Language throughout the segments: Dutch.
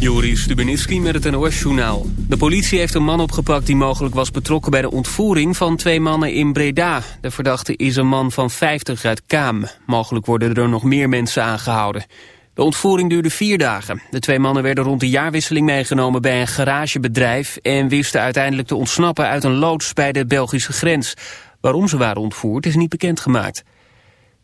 Joris Stubenitski met het NOS-journaal. De politie heeft een man opgepakt die mogelijk was betrokken bij de ontvoering van twee mannen in Breda. De verdachte is een man van 50 uit Kaam. Mogelijk worden er nog meer mensen aangehouden. De ontvoering duurde vier dagen. De twee mannen werden rond de jaarwisseling meegenomen bij een garagebedrijf... en wisten uiteindelijk te ontsnappen uit een loods bij de Belgische grens. Waarom ze waren ontvoerd is niet bekendgemaakt.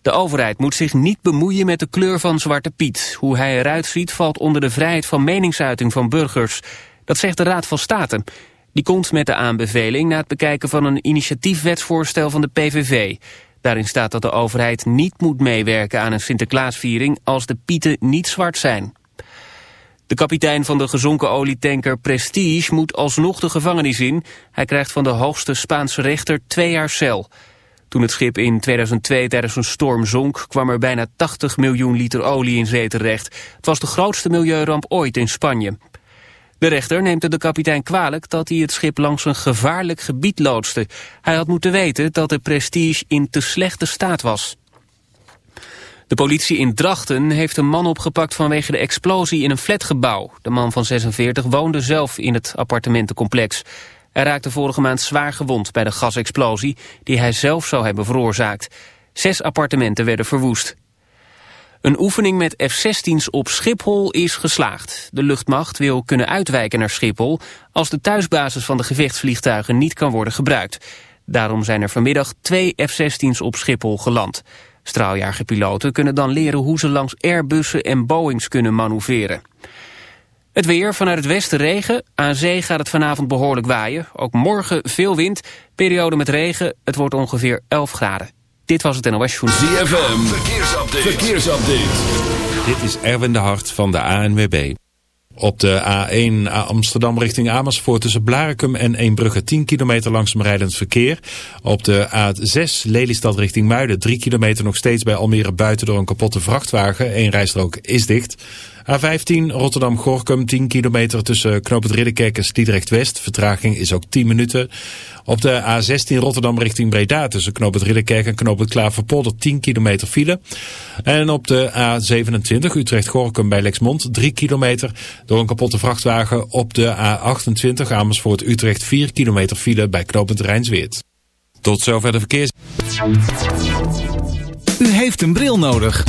De overheid moet zich niet bemoeien met de kleur van Zwarte Piet. Hoe hij eruit ziet valt onder de vrijheid van meningsuiting van burgers. Dat zegt de Raad van State. Die komt met de aanbeveling na het bekijken van een initiatiefwetsvoorstel van de PVV. Daarin staat dat de overheid niet moet meewerken aan een Sinterklaasviering als de pieten niet zwart zijn. De kapitein van de gezonken olietanker Prestige moet alsnog de gevangenis in. Hij krijgt van de hoogste Spaanse rechter twee jaar cel. Toen het schip in 2002 tijdens een storm zonk... kwam er bijna 80 miljoen liter olie in zee terecht. Het was de grootste milieuramp ooit in Spanje. De rechter neemt de kapitein kwalijk dat hij het schip langs een gevaarlijk gebied loodste. Hij had moeten weten dat de Prestige in te slechte staat was. De politie in Drachten heeft een man opgepakt vanwege de explosie in een flatgebouw. De man van 46 woonde zelf in het appartementencomplex. Hij raakte vorige maand zwaar gewond bij de gasexplosie die hij zelf zou hebben veroorzaakt. Zes appartementen werden verwoest. Een oefening met F-16's op Schiphol is geslaagd. De luchtmacht wil kunnen uitwijken naar Schiphol... als de thuisbasis van de gevechtsvliegtuigen niet kan worden gebruikt. Daarom zijn er vanmiddag twee F-16's op Schiphol geland. Straaljagerpiloten kunnen dan leren hoe ze langs Airbussen en Boeings kunnen manoeuvreren. Het weer, vanuit het westen regen. Aan zee gaat het vanavond behoorlijk waaien. Ook morgen veel wind, periode met regen. Het wordt ongeveer 11 graden. Dit was het NOS Journal. ZFM, verkeersupdate. verkeersupdate. Dit is Erwin de Hart van de ANWB. Op de A1 Amsterdam richting Amersfoort tussen Blarikum en Eembrugge 10 kilometer langzaam rijdend verkeer. Op de A6 Lelystad richting Muiden 3 kilometer nog steeds bij Almere buiten door een kapotte vrachtwagen. Eén rijstrook is dicht. A15 Rotterdam-Gorkum 10 kilometer tussen Knoop het Ridderkerk en Sliedrecht-West. Vertraging is ook 10 minuten. Op de A16 Rotterdam richting Breda tussen Knoop het Ridderkerk en Knoop het Klaverpolder 10 kilometer file. En op de A27 Utrecht-Gorkum bij Lexmond 3 kilometer door een kapotte vrachtwagen. Op de A28 Amersfoort-Utrecht 4 kilometer file bij Knoop het Rijnsweert. Tot zover de verkeers. U heeft een bril nodig.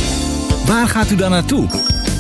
Waar gaat u dan naartoe?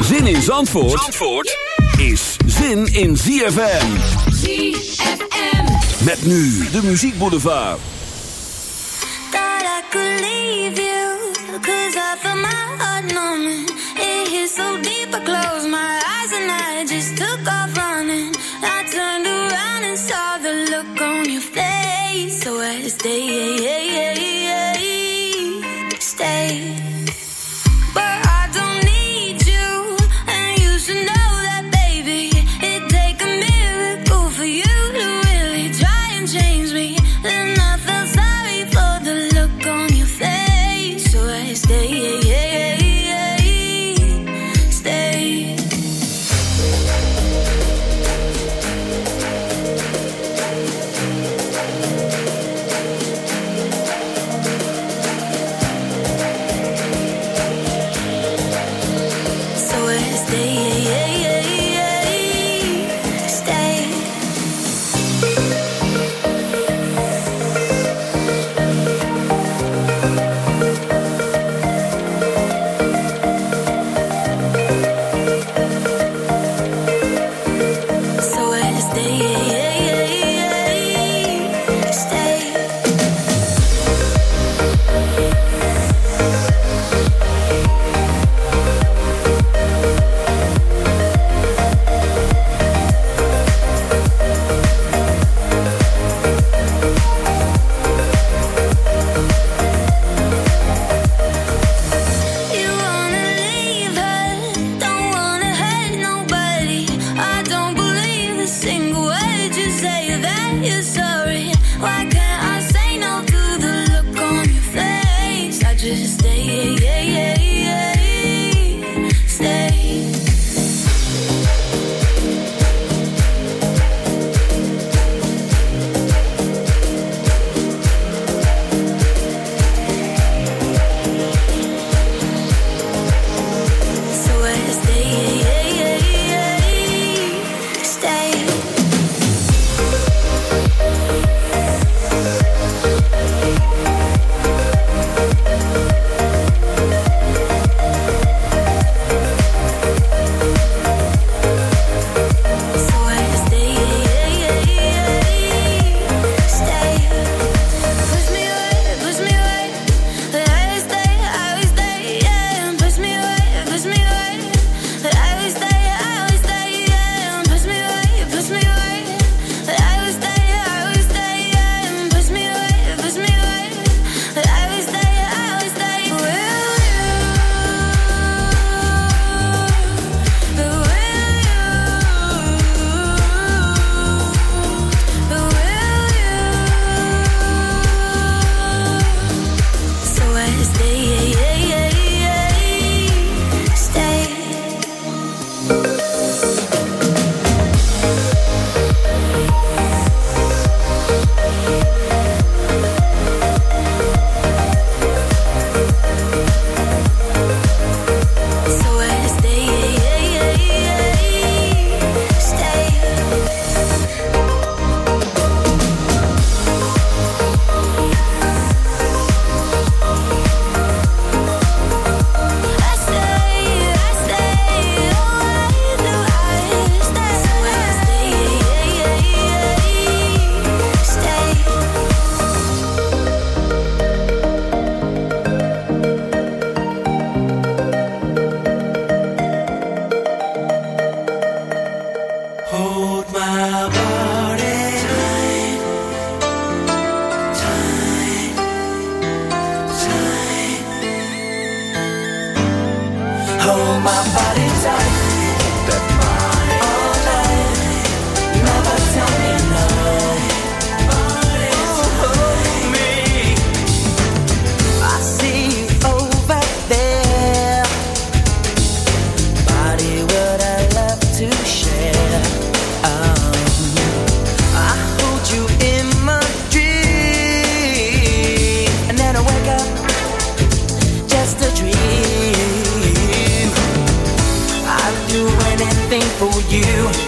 Zin in Zandvoort, Zandvoort is zin in ZFM. ZFM. Met nu de Muziek Boulevard. Thought I could leave you, cause I feel my heart numbing. It hit so deep, I closed my eyes and I just took off running. I turned around and saw the look on your face, so I stayed.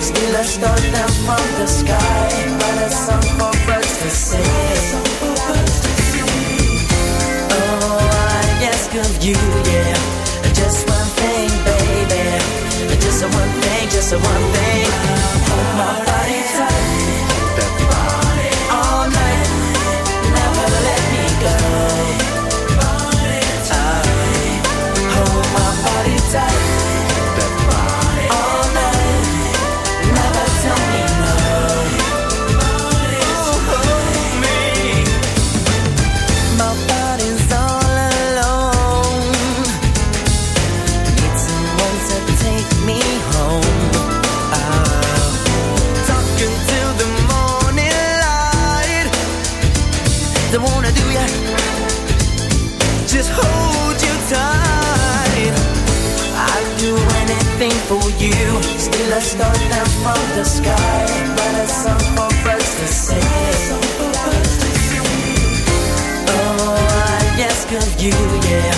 Still a star down from the sky, but a song for birds to sing. Oh, I ask of you, yeah. sky, but for to sing. Oh, I of you, yeah.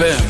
ZFM.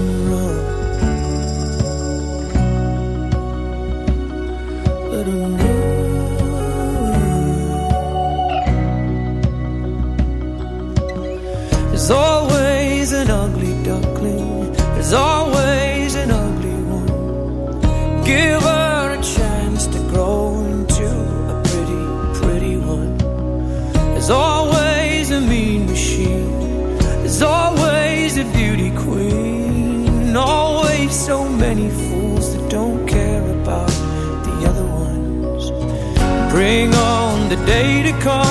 day to come.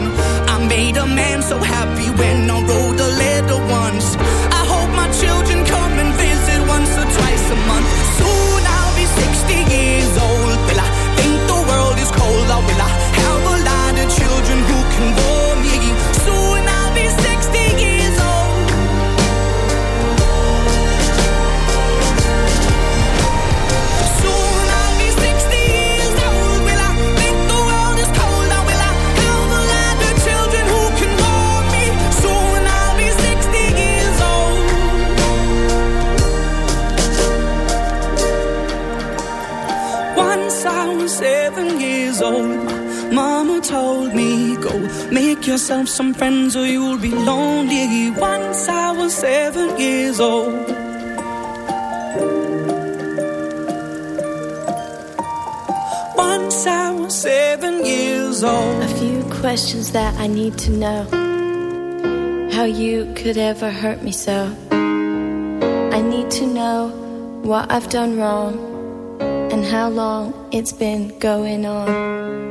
Make yourself some friends or you'll be lonely. Once I was seven years old. Once I was seven years old. A few questions that I need to know. How you could ever hurt me so. I need to know what I've done wrong and how long it's been going on.